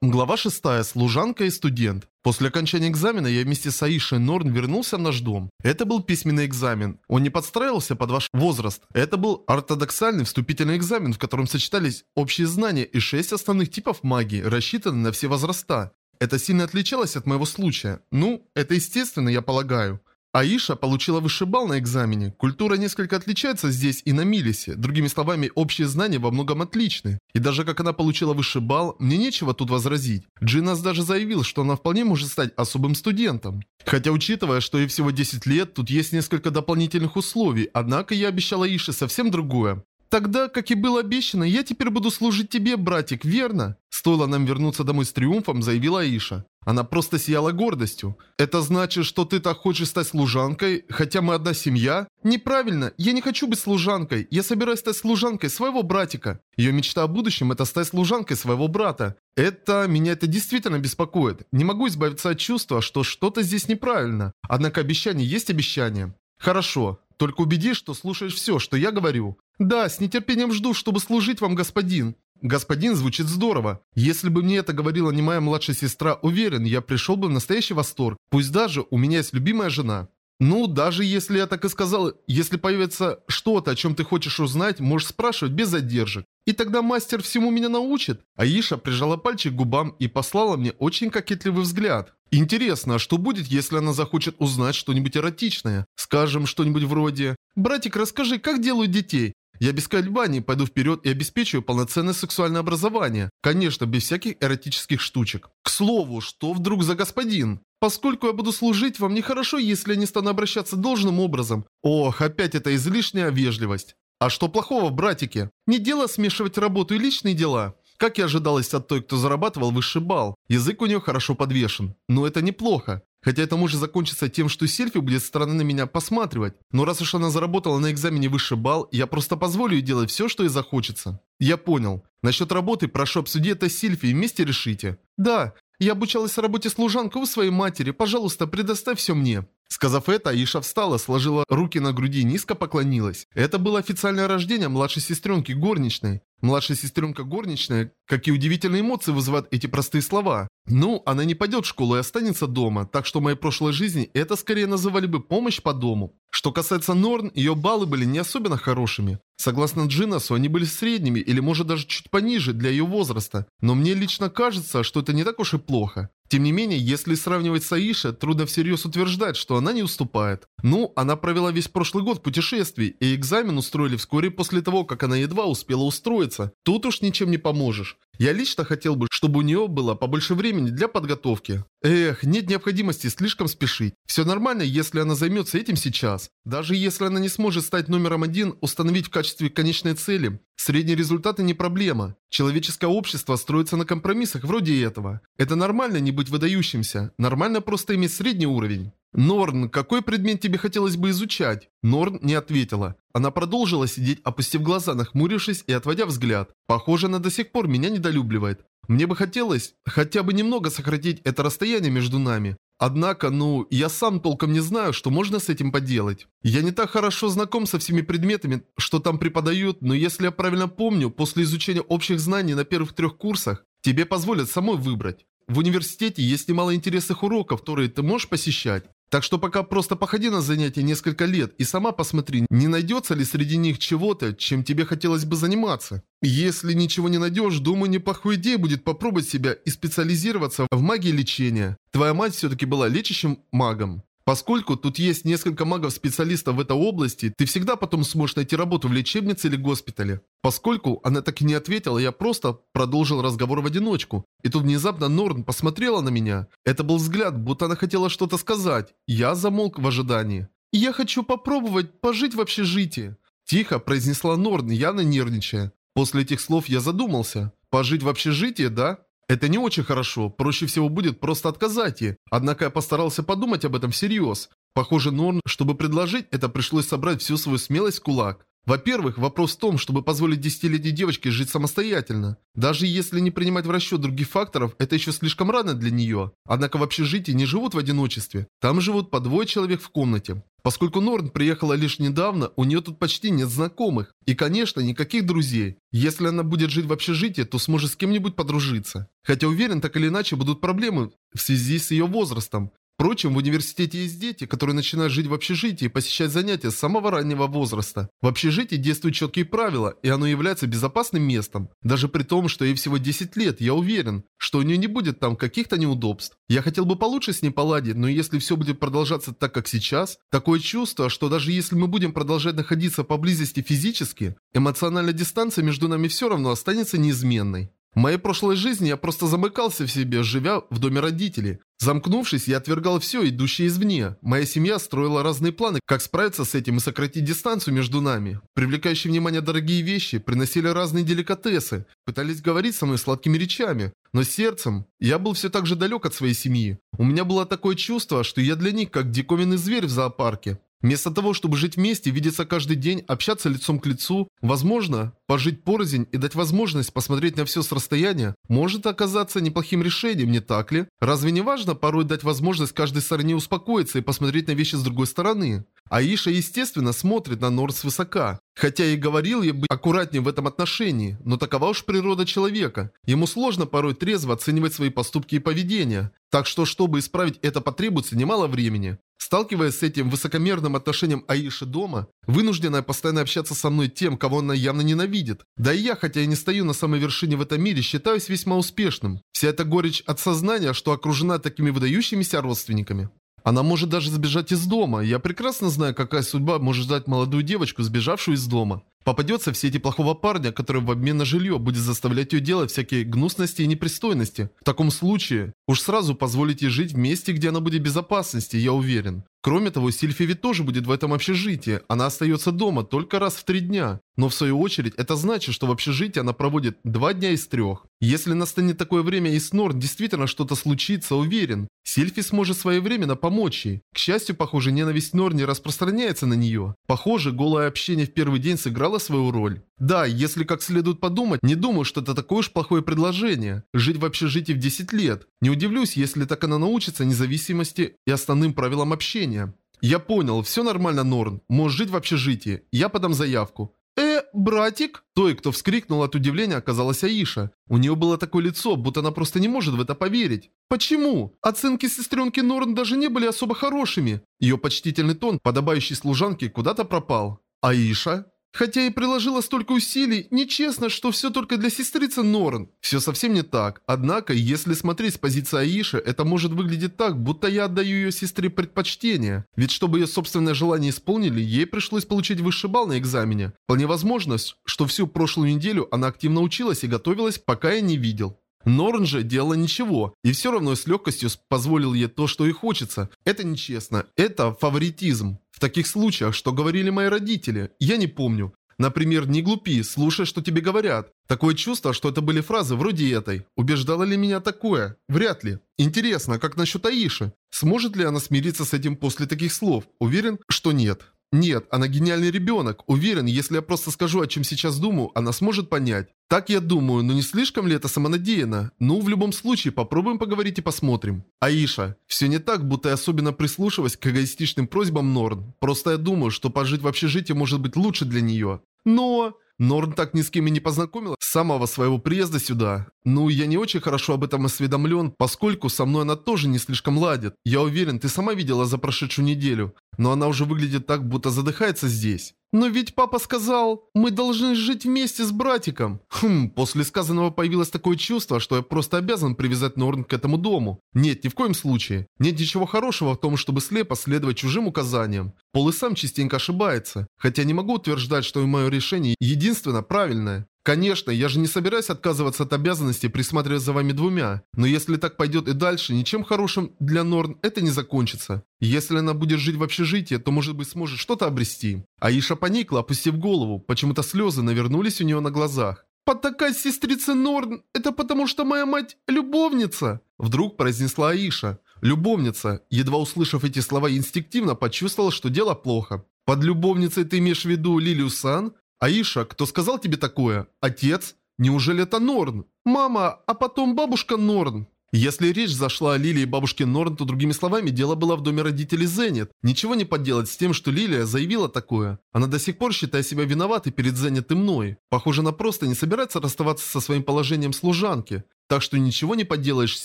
Глава 6. Служанка и студент. После окончания экзамена я вместе с Аишей Норн вернулся в наш дом. Это был письменный экзамен. Он не подстраивался под ваш возраст. Это был ортодоксальный вступительный экзамен, в котором сочетались общие знания и шесть основных типов магии, рассчитанные на все возраста. Это сильно отличалось от моего случая. Ну, это естественно, я полагаю. Аиша получила высший балл на экзамене. Культура несколько отличается здесь и на Милисе. Другими словами, общие знания во многом отличны. И даже как она получила высший балл, мне нечего тут возразить. Джинас даже заявил, что она вполне может стать особым студентом. Хотя учитывая, что ей всего 10 лет, тут есть несколько дополнительных условий, однако я обещала Аише совсем другое. Тогда, как и было обещано, я теперь буду служить тебе, братик, верно? Стоило нам вернуться домой с триумфом, заявила Аиша. Она просто сияла гордостью. Это значит, что ты так хочешь стать служанкой, хотя мы одна семья? Неправильно, я не хочу быть служанкой. Я собираюсь стать служанкой своего братика. Ее мечта о будущем это стать служанкой своего брата. Это, меня это действительно беспокоит. Не могу избавиться от чувства, что что-то здесь неправильно. Однако обещание есть обещание. Хорошо, только убедись, что слушаешь все, что я говорю. Да, с нетерпением жду, чтобы служить вам, господин. Господин звучит здорово. Если бы мне это говорила не моя младшая сестра, уверен, я пришел бы в настоящий восторг. Пусть даже у меня есть любимая жена. Ну, даже если я так и сказал, если появится что-то, о чем ты хочешь узнать, можешь спрашивать без задержек. И тогда мастер всему меня научит. Аиша прижала пальчик к губам и послала мне очень кокетливый взгляд. Интересно, а что будет, если она захочет узнать что-нибудь эротичное? Скажем, что-нибудь вроде «Братик, расскажи, как делают детей?» Я без колебаний пойду вперед и обеспечиваю полноценное сексуальное образование. Конечно, без всяких эротических штучек. К слову, что вдруг за господин? Поскольку я буду служить вам нехорошо, если я не стану обращаться должным образом. Ох, опять эта излишняя вежливость. А что плохого в братике? Не дело смешивать работу и личные дела. Как и ожидалось от той, кто зарабатывал высший балл, язык у нее хорошо подвешен. Но это неплохо. Хотя это может закончиться тем, что Сельфи будет странно на меня посматривать. Но раз уж она заработала на экзамене высший балл, я просто позволю ей делать все, что ей захочется. Я понял. Насчет работы прошу обсудить это с Сильфи и вместе решите. Да, я обучалась работе служанкой у своей матери. Пожалуйста, предоставь все мне. Сказав это, Аиша встала, сложила руки на груди и низко поклонилась. Это было официальное рождение младшей сестренки горничной. Младшая сестренка горничная, какие удивительные эмоции вызывают эти простые слова. Ну, она не пойдет в школу и останется дома, так что в моей прошлой жизни это скорее называли бы помощь по дому. Что касается Норн, ее баллы были не особенно хорошими. Согласно Джинасу, они были средними или может даже чуть пониже для ее возраста. Но мне лично кажется, что это не так уж и плохо. Тем не менее, если сравнивать с Аиша, трудно всерьез утверждать, что она не уступает. Ну, она провела весь прошлый год в путешествии, и экзамен устроили вскоре после того, как она едва успела устроиться. Тут уж ничем не поможешь. Я лично хотел бы, чтобы у нее было побольше времени для подготовки. Эх, нет необходимости слишком спешить. Все нормально, если она займется этим сейчас. Даже если она не сможет стать номером один, установить в качестве конечной цели. Средние результаты не проблема. Человеческое общество строится на компромиссах вроде этого. Это нормально не быть выдающимся. Нормально просто иметь средний уровень. «Норн, какой предмет тебе хотелось бы изучать?» Норн не ответила. Она продолжила сидеть, опустив глаза, нахмурившись и отводя взгляд. Похоже, она до сих пор меня недолюбливает. Мне бы хотелось хотя бы немного сократить это расстояние между нами. Однако, ну, я сам толком не знаю, что можно с этим поделать. Я не так хорошо знаком со всеми предметами, что там преподают, но если я правильно помню, после изучения общих знаний на первых трех курсах, тебе позволят самой выбрать. В университете есть немало интересных уроков, которые ты можешь посещать. Так что пока просто походи на занятия несколько лет и сама посмотри, не найдется ли среди них чего-то, чем тебе хотелось бы заниматься. Если ничего не найдешь, думаю, неплохой идеей будет попробовать себя и специализироваться в магии лечения. Твоя мать все-таки была лечащим магом. Поскольку тут есть несколько магов-специалистов в этой области, ты всегда потом сможешь найти работу в лечебнице или госпитале. Поскольку она так и не ответила, я просто продолжил разговор в одиночку. И тут внезапно Норн посмотрела на меня. Это был взгляд, будто она хотела что-то сказать. Я замолк в ожидании. «Я хочу попробовать пожить в общежитии», – тихо произнесла Норн, явно нервничая. После этих слов я задумался. «Пожить в общежитии, да?» Это не очень хорошо, проще всего будет просто отказать ей. Однако я постарался подумать об этом всерьез. Похоже, Норн, чтобы предложить, это пришлось собрать всю свою смелость в кулак. Во-первых, вопрос в том, чтобы позволить десятилетней девочке жить самостоятельно. Даже если не принимать в расчет других факторов, это еще слишком рано для нее. Однако в общежитии не живут в одиночестве. Там живут по двое человек в комнате. Поскольку Норн приехала лишь недавно, у нее тут почти нет знакомых. И, конечно, никаких друзей. Если она будет жить в общежитии, то сможет с кем-нибудь подружиться. Хотя уверен, так или иначе будут проблемы в связи с ее возрастом. Впрочем, в университете есть дети, которые начинают жить в общежитии и посещать занятия с самого раннего возраста. В общежитии действуют четкие правила, и оно является безопасным местом. Даже при том, что ей всего 10 лет, я уверен, что у нее не будет там каких-то неудобств. Я хотел бы получше с ней поладить, но если все будет продолжаться так, как сейчас, такое чувство, что даже если мы будем продолжать находиться поблизости физически, эмоциональная дистанция между нами все равно останется неизменной. В моей прошлой жизни я просто замыкался в себе, живя в доме родителей. Замкнувшись, я отвергал все, идущее извне. Моя семья строила разные планы, как справиться с этим и сократить дистанцию между нами. Привлекающие внимание дорогие вещи, приносили разные деликатесы, пытались говорить со мной сладкими речами. Но сердцем я был все так же далек от своей семьи. У меня было такое чувство, что я для них как диковинный зверь в зоопарке. Вместо того, чтобы жить вместе, видеться каждый день, общаться лицом к лицу, возможно, пожить порознь и дать возможность посмотреть на все с расстояния, может оказаться неплохим решением, не так ли? Разве не важно порой дать возможность каждой стороне успокоиться и посмотреть на вещи с другой стороны? Аиша, естественно, смотрит на Норд свысока. Хотя и говорил ей быть аккуратнее в этом отношении, но такова уж природа человека. Ему сложно порой трезво оценивать свои поступки и поведение. Так что, чтобы исправить это, потребуется немало времени. Сталкиваясь с этим высокомерным отношением Аиши дома, вынужденная постоянно общаться со мной тем, кого она явно ненавидит. Да и я, хотя и не стою на самой вершине в этом мире, считаюсь весьма успешным. Вся эта горечь от сознания, что окружена такими выдающимися родственниками. Она может даже сбежать из дома. Я прекрасно знаю, какая судьба может ждать молодую девочку, сбежавшую из дома. Попадется в сети плохого парня, который в обмен на жилье будет заставлять ее делать всякие гнусности и непристойности. В таком случае, уж сразу позволите жить в месте, где она будет в безопасности, я уверен. Кроме того, Сильфи ведь тоже будет в этом общежитии. Она остается дома только раз в три дня. Но в свою очередь, это значит, что в общежитии она проводит два дня из трех. Если настанет такое время и с Норд действительно что-то случится, уверен, Сильфи сможет своевременно помочь ей. К счастью, похоже, ненависть Нор не распространяется на нее. Похоже, голое общение в первый день сыграло свою роль. Да, если как следует подумать, не думаю, что это такое уж плохое предложение. Жить в общежитии в 10 лет. Не удивлюсь, если так она научится независимости и основным правилам общения. Я понял, все нормально, Норн. Можешь жить в общежитии. Я подам заявку. «Э, братик?» Той, кто вскрикнул от удивления, оказалась Аиша. У нее было такое лицо, будто она просто не может в это поверить. Почему? Оценки сестренки Норн даже не были особо хорошими. Ее почтительный тон, подобающий служанке, куда-то пропал. Аиша? Хотя и приложила столько усилий, нечестно, что все только для сестрицы Норн. Все совсем не так. Однако, если смотреть с позиции Аиши, это может выглядеть так, будто я отдаю ее сестре предпочтение. Ведь чтобы ее собственное желание исполнили, ей пришлось получить высший балл на экзамене. Вполне возможно, что всю прошлую неделю она активно училась и готовилась, пока я не видел. Норн же делала ничего, и все равно с легкостью позволил ей то, что ей хочется. Это нечестно, это фаворитизм. В таких случаях, что говорили мои родители, я не помню. Например, не глупи, слушай, что тебе говорят. Такое чувство, что это были фразы вроде этой. Убеждало ли меня такое? Вряд ли. Интересно, как насчет Аиши? Сможет ли она смириться с этим после таких слов? Уверен, что нет. Нет, она гениальный ребенок. Уверен, если я просто скажу, о чем сейчас думаю, она сможет понять. Так я думаю, но не слишком ли это самонадеянно? Ну, в любом случае, попробуем поговорить и посмотрим. Аиша, все не так, будто я особенно прислушиваюсь к эгоистичным просьбам Норн. Просто я думаю, что пожить в общежитии может быть лучше для нее. Но... Норн так ни с кем и не познакомила с самого своего приезда сюда. Ну, я не очень хорошо об этом осведомлен, поскольку со мной она тоже не слишком ладит. Я уверен, ты сама видела за прошедшую неделю. Но она уже выглядит так, будто задыхается здесь. «Но ведь папа сказал, мы должны жить вместе с братиком». Хм, после сказанного появилось такое чувство, что я просто обязан привязать Норн к этому дому. Нет, ни в коем случае. Нет ничего хорошего в том, чтобы слепо следовать чужим указаниям. Пол и сам частенько ошибается. Хотя не могу утверждать, что и мое решение единственно правильное. Конечно, я же не собираюсь отказываться от обязанности присматривать за вами двумя. Но если так пойдет и дальше, ничем хорошим для Норн это не закончится. Если она будет жить в общежитии, то может быть сможет что-то обрести. Аиша поникла, опустив голову. Почему-то слезы навернулись у нее на глазах. «Потакать сестрице Норн, это потому что моя мать любовница!» Вдруг произнесла Аиша. Любовница. Едва услышав эти слова, инстинктивно почувствовала, что дело плохо. Под любовницей ты имеешь в виду Лилию Сан? «Аиша, кто сказал тебе такое? Отец? Неужели это Норн? Мама, а потом бабушка Норн?» Если речь зашла о Лилии и бабушке Норн, то другими словами, дело было в доме родителей Зенит. Ничего не поделать с тем, что Лилия заявила такое. Она до сих пор считает себя виноватой перед Зенит и мной. Похоже, она просто не собирается расставаться со своим положением служанки. Так что ничего не поделаешь с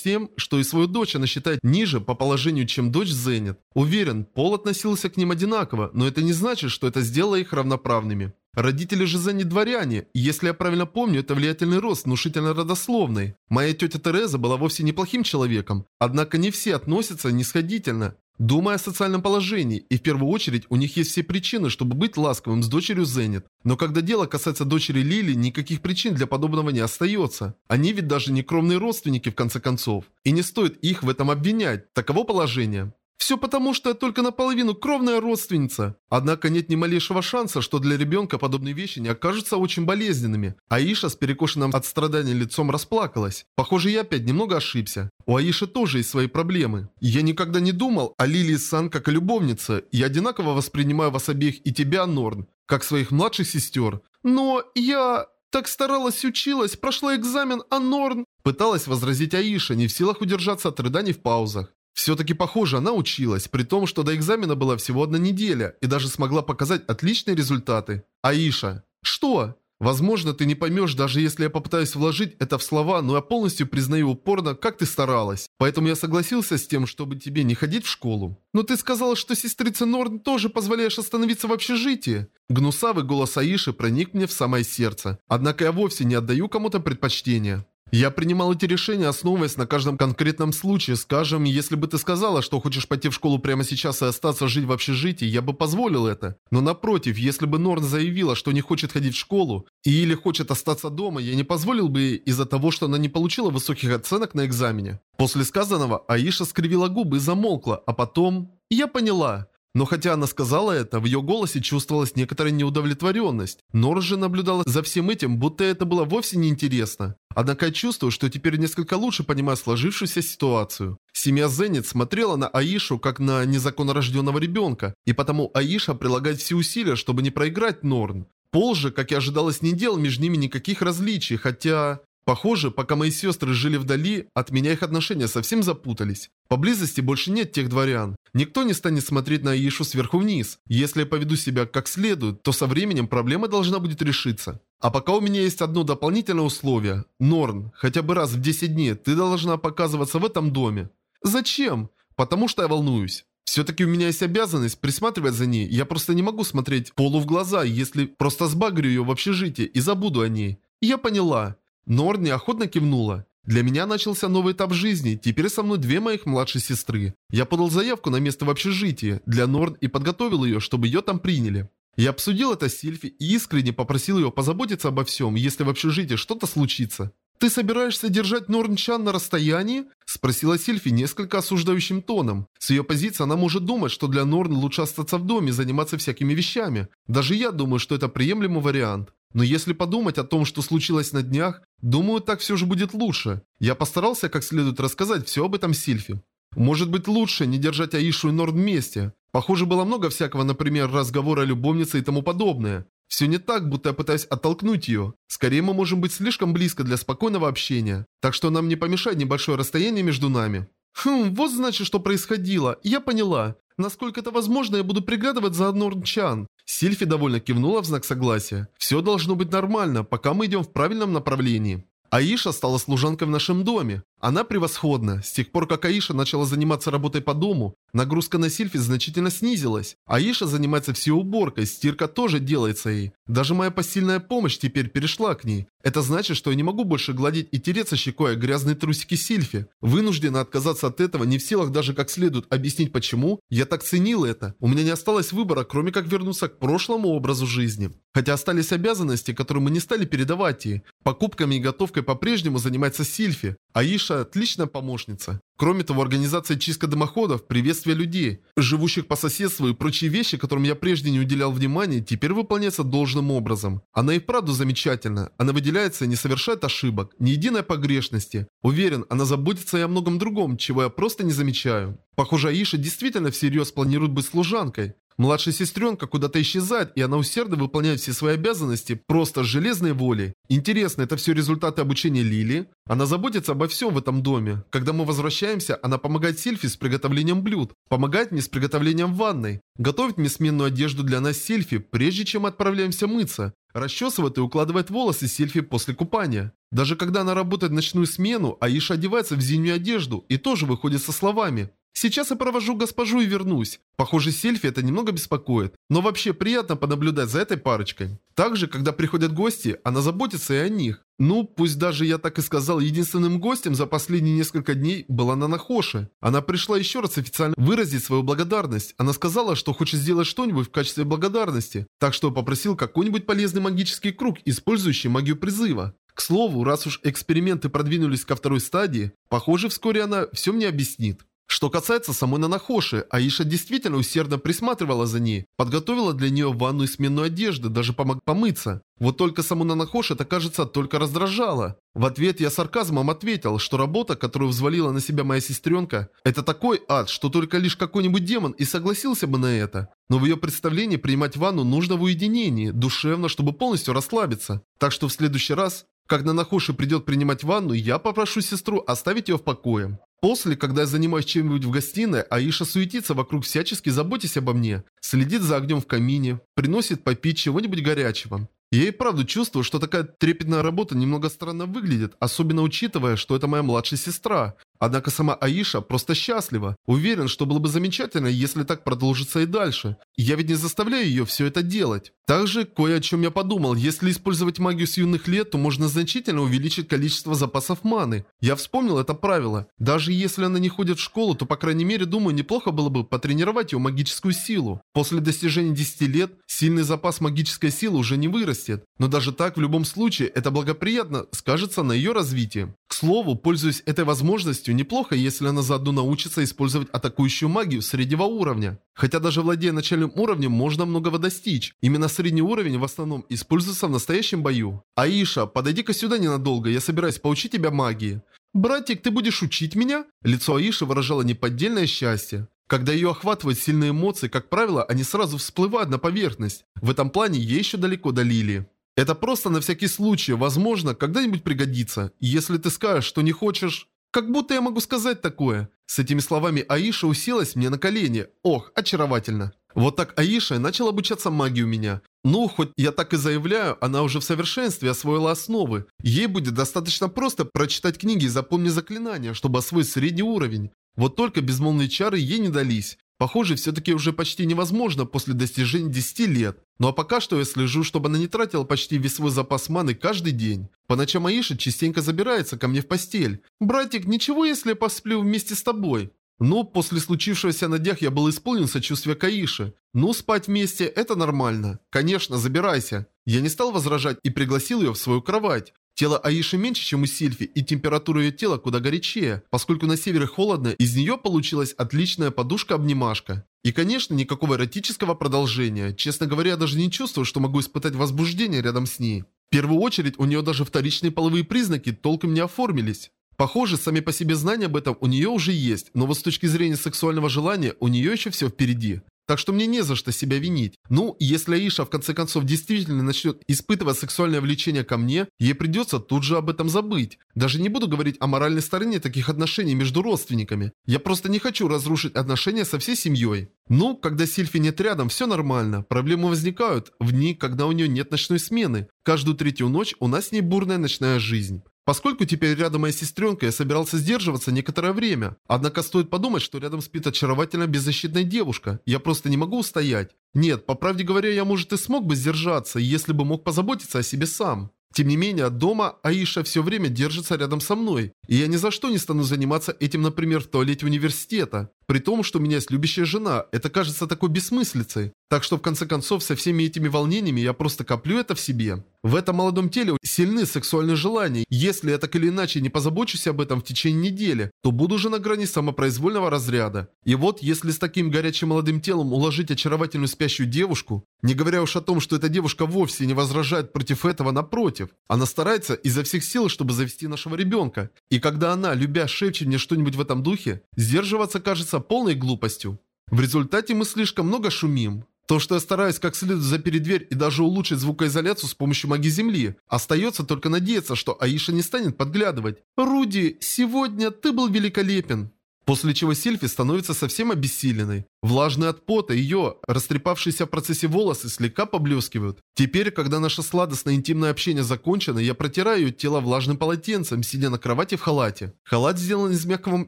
тем, что и свою дочь она считает ниже по положению, чем дочь Зенит. Уверен, Пол относился к ним одинаково, но это не значит, что это сделало их равноправными. Родители же Зенит дворяне, и если я правильно помню, это влиятельный рост, внушительно родословный. Моя тетя Тереза была вовсе неплохим человеком, однако не все относятся нисходительно. Думая о социальном положении, и в первую очередь у них есть все причины, чтобы быть ласковым с дочерью Зенит. Но когда дело касается дочери Лили, никаких причин для подобного не остается. Они ведь даже не кровные родственники в конце концов. И не стоит их в этом обвинять. Таково положение. Все потому, что я только наполовину кровная родственница. Однако нет ни малейшего шанса, что для ребенка подобные вещи не окажутся очень болезненными. Аиша с перекошенным от страдания лицом расплакалась. Похоже, я опять немного ошибся. У Аиши тоже есть свои проблемы. Я никогда не думал о Лилии Сан как о любовнице. Я одинаково воспринимаю вас обеих и тебя, Норн, как своих младших сестер. Но я... Так старалась, училась, прошла экзамен, а Норн... Пыталась возразить Аиша, не в силах удержаться от рыданий в паузах. Все-таки похоже, она училась, при том, что до экзамена была всего одна неделя и даже смогла показать отличные результаты. Аиша. Что? Возможно, ты не поймешь, даже если я попытаюсь вложить это в слова, но я полностью признаю упорно, как ты старалась. Поэтому я согласился с тем, чтобы тебе не ходить в школу. Но ты сказала, что сестрице Норн тоже позволяешь остановиться в общежитии. Гнусавый голос Аиши проник мне в самое сердце. Однако я вовсе не отдаю кому-то предпочтение. Я принимал эти решения, основываясь на каждом конкретном случае. Скажем, если бы ты сказала, что хочешь пойти в школу прямо сейчас и остаться жить в общежитии, я бы позволил это. Но напротив, если бы Норн заявила, что не хочет ходить в школу, или хочет остаться дома, я не позволил бы из-за того, что она не получила высоких оценок на экзамене. После сказанного Аиша скривила губы и замолкла, а потом... Я поняла. Но хотя она сказала это, в ее голосе чувствовалась некоторая неудовлетворенность. Нор же наблюдала за всем этим, будто это было вовсе неинтересно. Однако я чувствую, что теперь несколько лучше понимаю сложившуюся ситуацию. Семья Зенит смотрела на Аишу как на незаконно рожденного ребенка, и потому Аиша прилагает все усилия, чтобы не проиграть Норн. Пол же, как и ожидалось, не делал между ними никаких различий, хотя... Похоже, пока мои сестры жили вдали, от меня их отношения совсем запутались. Поблизости больше нет тех дворян. Никто не станет смотреть на Аишу сверху вниз. Если я поведу себя как следует, то со временем проблема должна будет решиться. А пока у меня есть одно дополнительное условие. Норн, хотя бы раз в 10 дней ты должна показываться в этом доме. Зачем? Потому что я волнуюсь. Все-таки у меня есть обязанность присматривать за ней. Я просто не могу смотреть Полу в глаза, если просто сбагрю ее в общежитии и забуду о ней. Я поняла. Норн неохотно кивнула. Для меня начался новый этап жизни, теперь со мной две моих младшие сестры. Я подал заявку на место в общежитии для Норн и подготовил ее, чтобы ее там приняли. Я обсудил это с Сильфи и искренне попросил ее позаботиться обо всем, если в общежитии что-то случится. «Ты собираешься держать Норнчан на расстоянии?» – спросила Сильфи несколько осуждающим тоном. С ее позиции она может думать, что для Норн лучше остаться в доме и заниматься всякими вещами. Даже я думаю, что это приемлемый вариант. Но если подумать о том, что случилось на днях, думаю, так все же будет лучше. Я постарался как следует рассказать все об этом Сильфе. Может быть лучше не держать Аишу и Норд вместе. Похоже, было много всякого, например, разговора о любовнице и тому подобное. Все не так, будто я пытаюсь оттолкнуть ее. Скорее, мы можем быть слишком близко для спокойного общения. Так что нам не помешает небольшое расстояние между нами. Хм, вот значит, что происходило. Я поняла. Насколько это возможно, я буду приглядывать за Норнчан. Сильфи довольно кивнула в знак согласия. Все должно быть нормально, пока мы идем в правильном направлении. Аиша стала служанкой в нашем доме. Она превосходна. С тех пор, как Аиша начала заниматься работой по дому, нагрузка на Сильфи значительно снизилась. Аиша занимается всей уборкой, стирка тоже делается ей. Даже моя посильная помощь теперь перешла к ней. Это значит, что я не могу больше гладить и тереться щекой о грязные трусики Сильфи. Вынуждена отказаться от этого, не в силах даже как следует объяснить почему. Я так ценил это. У меня не осталось выбора, кроме как вернуться к прошлому образу жизни. Хотя остались обязанности, которые мы не стали передавать ей. Покупками и готовкой по-прежнему занимается Сильфи. Аиша отличная помощница. Кроме того, организация чистка дымоходов, приветствие людей, живущих по соседству и прочие вещи, которым я прежде не уделял внимания, теперь выполняются должным образом. Она и вправду замечательна. Она выделяется и не совершает ошибок, ни единой погрешности. Уверен, она заботится и о многом другом, чего я просто не замечаю. Похоже, Аиша действительно всерьез планирует быть служанкой. Младшая сестренка куда-то исчезает, и она усердно выполняет все свои обязанности просто с железной волей. Интересно, это все результаты обучения Лили? Она заботится обо всем в этом доме. Когда мы возвращаемся, она помогает Сильфи с приготовлением блюд, помогает мне с приготовлением ванной, готовит мне сменную одежду для нас Сильфи, прежде чем отправляемся мыться, расчесывает и укладывает волосы Сильфи после купания. Даже когда она работает ночную смену, Аиша одевается в зимнюю одежду и тоже выходит со словами Сейчас я провожу госпожу и вернусь. Похоже, Сельфи это немного беспокоит. Но вообще приятно понаблюдать за этой парочкой. Также, когда приходят гости, она заботится и о них. Ну, пусть даже я так и сказал, единственным гостем за последние несколько дней была Нанахоши. Она пришла еще раз официально выразить свою благодарность. Она сказала, что хочет сделать что-нибудь в качестве благодарности. Так что попросил какой-нибудь полезный магический круг, использующий магию призыва. К слову, раз уж эксперименты продвинулись ко второй стадии, похоже, вскоре она все мне объяснит. Что касается самой Нанахоши, Аиша действительно усердно присматривала за ней, подготовила для нее ванну и сменную одежды, даже помог помыться. Вот только саму Нанахоши это, кажется, только раздражало. В ответ я сарказмом ответил, что работа, которую взвалила на себя моя сестренка, это такой ад, что только лишь какой-нибудь демон и согласился бы на это. Но в ее представлении принимать ванну нужно в уединении, душевно, чтобы полностью расслабиться. Так что в следующий раз, когда Нанахоши придет принимать ванну, я попрошу сестру оставить ее в покое. После, когда я занимаюсь чем-нибудь в гостиной, Аиша суетится вокруг всячески заботясь обо мне, следит за огнем в камине, приносит попить чего-нибудь горячего. Я и правда чувствую, что такая трепетная работа немного странно выглядит, особенно учитывая, что это моя младшая сестра. Однако сама Аиша просто счастлива. Уверен, что было бы замечательно, если так продолжится и дальше. Я ведь не заставляю ее все это делать. Также, кое о чем я подумал, если использовать магию с юных лет, то можно значительно увеличить количество запасов маны. Я вспомнил это правило. Даже если она не ходит в школу, то по крайней мере, думаю, неплохо было бы потренировать ее магическую силу. После достижения 10 лет, сильный запас магической силы уже не вырастет. Но даже так, в любом случае, это благоприятно скажется на ее развитии. К слову, пользуясь этой возможностью, неплохо, если она заодно научится использовать атакующую магию среднего уровня. Хотя даже владея начальным уровнем, можно многого достичь. Именно средний уровень в основном используется в настоящем бою. Аиша, подойди-ка сюда ненадолго, я собираюсь поучить тебя магии. «Братик, ты будешь учить меня?» Лицо Аиши выражало неподдельное счастье. Когда ее охватывают сильные эмоции, как правило, они сразу всплывают на поверхность. В этом плане ей еще далеко до Лили. Это просто на всякий случай, возможно, когда-нибудь пригодится. Если ты скажешь, что не хочешь... Как будто я могу сказать такое. С этими словами Аиша уселась мне на колени. Ох, очаровательно. Вот так Аиша начала обучаться магии у меня. Ну, хоть я так и заявляю, она уже в совершенстве освоила основы. Ей будет достаточно просто прочитать книги и запомнить заклинания, чтобы освоить средний уровень. Вот только безмолвные чары ей не дались. Похоже, все-таки уже почти невозможно после достижения 10 лет. Ну а пока что я слежу, чтобы она не тратила почти весь свой запас маны каждый день. По ночам Аиша частенько забирается ко мне в постель. «Братик, ничего, если я посплю вместе с тобой?» Ну, после случившегося на днях я был исполнен сочувствия Каиши. Ну, спать вместе – это нормально. Конечно, забирайся. Я не стал возражать и пригласил ее в свою кровать. Тело Аиши меньше, чем у Сильфи, и температура ее тела куда горячее. Поскольку на севере холодно, из нее получилась отличная подушка-обнимашка. И, конечно, никакого эротического продолжения. Честно говоря, я даже не чувствую, что могу испытать возбуждение рядом с ней. В первую очередь, у нее даже вторичные половые признаки толком не оформились. Похоже, сами по себе знания об этом у нее уже есть, но вот с точки зрения сексуального желания у нее еще все впереди. Так что мне не за что себя винить. Ну, если Аиша в конце концов действительно начнет испытывать сексуальное влечение ко мне, ей придется тут же об этом забыть. Даже не буду говорить о моральной стороне таких отношений между родственниками. Я просто не хочу разрушить отношения со всей семьей. Ну, когда Сильфи нет рядом, все нормально. Проблемы возникают в дни, когда у нее нет ночной смены. Каждую третью ночь у нас с ней бурная ночная жизнь. Поскольку теперь рядом моя сестренка, я собирался сдерживаться некоторое время. Однако стоит подумать, что рядом спит очаровательная беззащитная девушка. Я просто не могу устоять. Нет, по правде говоря, я может и смог бы сдержаться, если бы мог позаботиться о себе сам. Тем не менее, дома Аиша все время держится рядом со мной, и я ни за что не стану заниматься этим, например, в туалете университета. При том, что меня есть любящая жена, это кажется такой бессмыслицей. Так что в конце концов со всеми этими волнениями я просто коплю это в себе. В этом молодом теле сильны сексуальные желания. Если я так или иначе не позабочусь об этом в течение недели, то буду уже на грани самопроизвольного разряда. И вот, если с таким горячим молодым телом уложить очаровательную спящую девушку, не говоря уж о том, что эта девушка вовсе не возражает против этого, напротив, она старается изо всех сил, чтобы завести нашего ребенка. И когда она, любя, шепчет мне что-нибудь в этом духе, сдерживаться кажется полной глупостью. В результате мы слишком много шумим. То, что я стараюсь как следует запереть дверь и даже улучшить звукоизоляцию с помощью магии Земли, остается только надеяться, что Аиша не станет подглядывать. «Руди, сегодня ты был великолепен!» После чего Сильфи становится совсем обессиленной. Влажные от пота ее, растрепавшиеся в процессе волосы, слегка поблескивают. Теперь, когда наше сладостное интимное общение закончено, я протираю тело влажным полотенцем, сидя на кровати в халате. Халат сделан из мягкого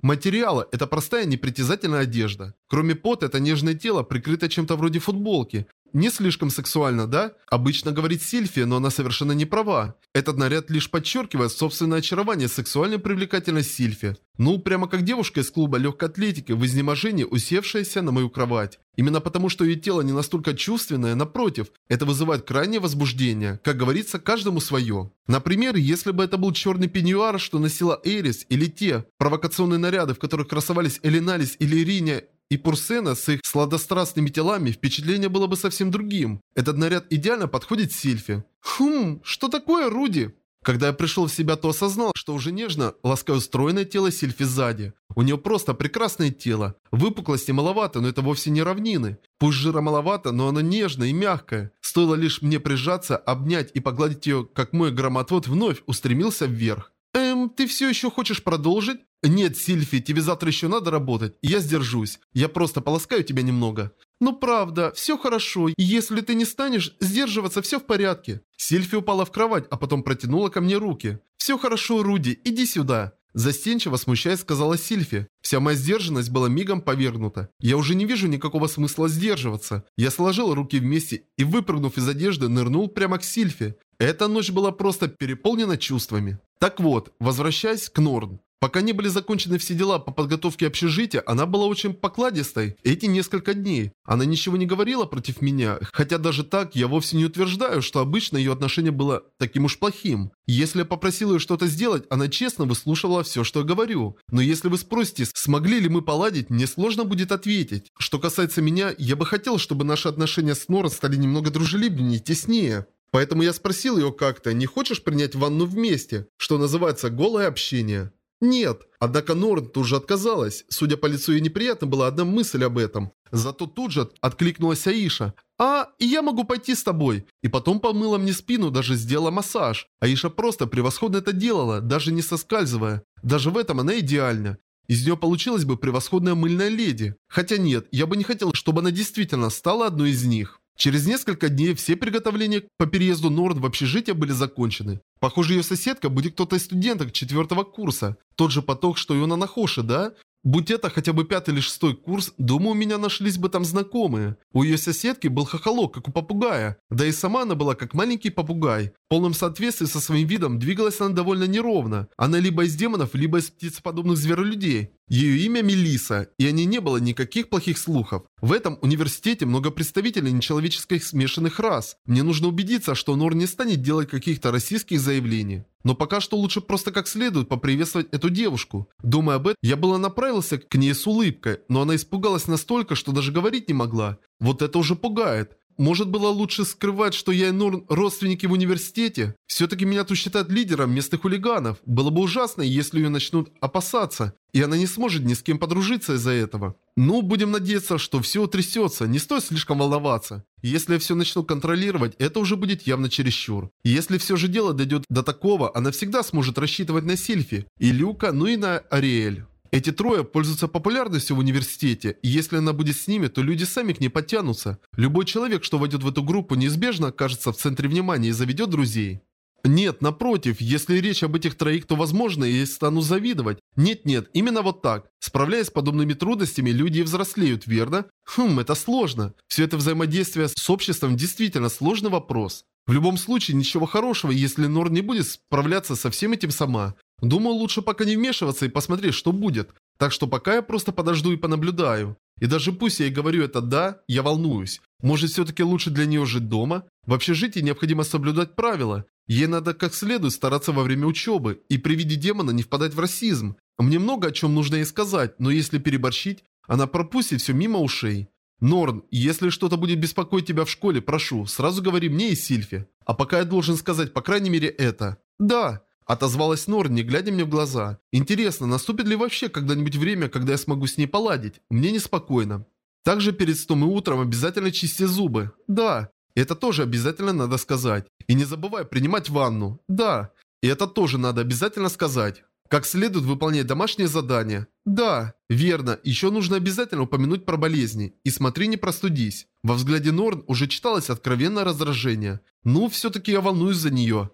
материала, это простая непритязательная одежда. Кроме пота, это нежное тело прикрыто чем-то вроде футболки. Не слишком сексуально, да? Обычно говорит Сильфия, но она совершенно не права. Этот наряд лишь подчеркивает собственное очарование сексуальной привлекательность Сильфи. Ну, прямо как девушка из клуба легкой атлетики в изнеможении, усевшаяся на мою кровать. Именно потому, что ее тело не настолько чувственное, напротив, это вызывает крайнее возбуждение. Как говорится, каждому свое. Например, если бы это был черный пеньюар, что носила Эрис, или те провокационные наряды, в которых красовались Элиналис или Ириня, и Пурсена с их сладострастными телами впечатление было бы совсем другим. Этот наряд идеально подходит Сильфе. Хм, что такое, Руди? Когда я пришел в себя, то осознал, что уже нежно ласкаю стройное тело Сильфи сзади. У нее просто прекрасное тело. Выпуклости маловато, но это вовсе не равнины. Пусть жира маловато, но оно нежное и мягкое. Стоило лишь мне прижаться, обнять и погладить ее, как мой громотвод вновь устремился вверх. «Эм, ты все еще хочешь продолжить?» «Нет, Сильфи, тебе завтра еще надо работать. Я сдержусь. Я просто полоскаю тебя немного». «Ну правда, все хорошо. Если ты не станешь сдерживаться, все в порядке». Сильфи упала в кровать, а потом протянула ко мне руки. «Все хорошо, Руди, иди сюда». Застенчиво смущаясь, сказала Сильфи. Вся моя сдержанность была мигом повергнута. Я уже не вижу никакого смысла сдерживаться. Я сложил руки вместе и, выпрыгнув из одежды, нырнул прямо к Сильфи. Эта ночь была просто переполнена чувствами. Так вот, возвращаясь к Норн. Пока не были закончены все дела по подготовке общежития, она была очень покладистой эти несколько дней. Она ничего не говорила против меня, хотя даже так я вовсе не утверждаю, что обычно ее отношение было таким уж плохим. Если я попросил ее что-то сделать, она честно выслушивала все, что я говорю. Но если вы спросите, смогли ли мы поладить, мне сложно будет ответить. Что касается меня, я бы хотел, чтобы наши отношения с Норан стали немного дружелюбнее, теснее. Поэтому я спросил ее как-то, не хочешь принять ванну вместе, что называется голое общение. Нет. Однако Норн тут же отказалась. Судя по лицу, ей неприятно была одна мысль об этом. Зато тут же откликнулась Аиша. «А, я могу пойти с тобой». И потом помыла мне спину, даже сделала массаж. Аиша просто превосходно это делала, даже не соскальзывая. Даже в этом она идеальна. Из нее получилась бы превосходная мыльная леди. Хотя нет, я бы не хотел, чтобы она действительно стала одной из них. Через несколько дней все приготовления по переезду Норд в общежитие были закончены. Похоже, ее соседка будет кто-то из студенток четвертого курса. Тот же поток, что и у Нанахоши, да? Будь это хотя бы пятый или шестой курс, думаю, у меня нашлись бы там знакомые. У ее соседки был хохолок, как у попугая. Да и сама она была как маленький попугай. В полном соответствии со своим видом двигалась она довольно неровно. Она либо из демонов, либо из птицеподобных зверолюдей. Ее имя Мелиса, и о ней не было никаких плохих слухов. В этом университете много представителей нечеловеческих смешанных рас. Мне нужно убедиться, что Нор не станет делать каких-то российских заявлений. Но пока что лучше просто как следует поприветствовать эту девушку. Думая об этом, я было направился к ней с улыбкой, но она испугалась настолько, что даже говорить не могла. Вот это уже пугает. Может было лучше скрывать, что я и Норн родственники в университете? Все-таки меня тут считают лидером местных хулиганов. Было бы ужасно, если ее начнут опасаться, и она не сможет ни с кем подружиться из-за этого. Ну, будем надеяться, что все утрясется, не стоит слишком волноваться. Если я все начну контролировать, это уже будет явно чересчур. Если все же дело дойдет до такого, она всегда сможет рассчитывать на Сильфи, и Люка, ну и на Ариэль. Эти трое пользуются популярностью в университете, и если она будет с ними, то люди сами к ней подтянутся. Любой человек, что войдет в эту группу, неизбежно окажется в центре внимания и заведет друзей. Нет, напротив, если речь об этих троих, то возможно, я стану завидовать. Нет-нет, именно вот так. Справляясь с подобными трудностями, люди взрослеют, верно? Хм, это сложно. Все это взаимодействие с обществом действительно сложный вопрос. В любом случае, ничего хорошего, если Нор не будет справляться со всем этим сама. Думаю, лучше пока не вмешиваться и посмотреть, что будет. Так что пока я просто подожду и понаблюдаю. И даже пусть я и говорю это «да», я волнуюсь. Может, все-таки лучше для нее жить дома? В общежитии необходимо соблюдать правила. Ей надо как следует стараться во время учебы и при виде демона не впадать в расизм. Мне много о чем нужно ей сказать, но если переборщить, она пропустит все мимо ушей. Норн, если что-то будет беспокоить тебя в школе, прошу, сразу говори мне и Сильфе. А пока я должен сказать по крайней мере это. Да, Отозвалась Норн, не глядя мне в глаза. Интересно, наступит ли вообще когда-нибудь время, когда я смогу с ней поладить? Мне неспокойно. Также перед сном и утром обязательно чисти зубы. Да. Это тоже обязательно надо сказать. И не забывай принимать ванну. Да. И это тоже надо обязательно сказать. Как следует выполнять домашние задания. Да, верно, еще нужно обязательно упомянуть про болезни. И смотри, не простудись. Во взгляде Норн уже читалось откровенное раздражение. Ну, все-таки я волнуюсь за нее.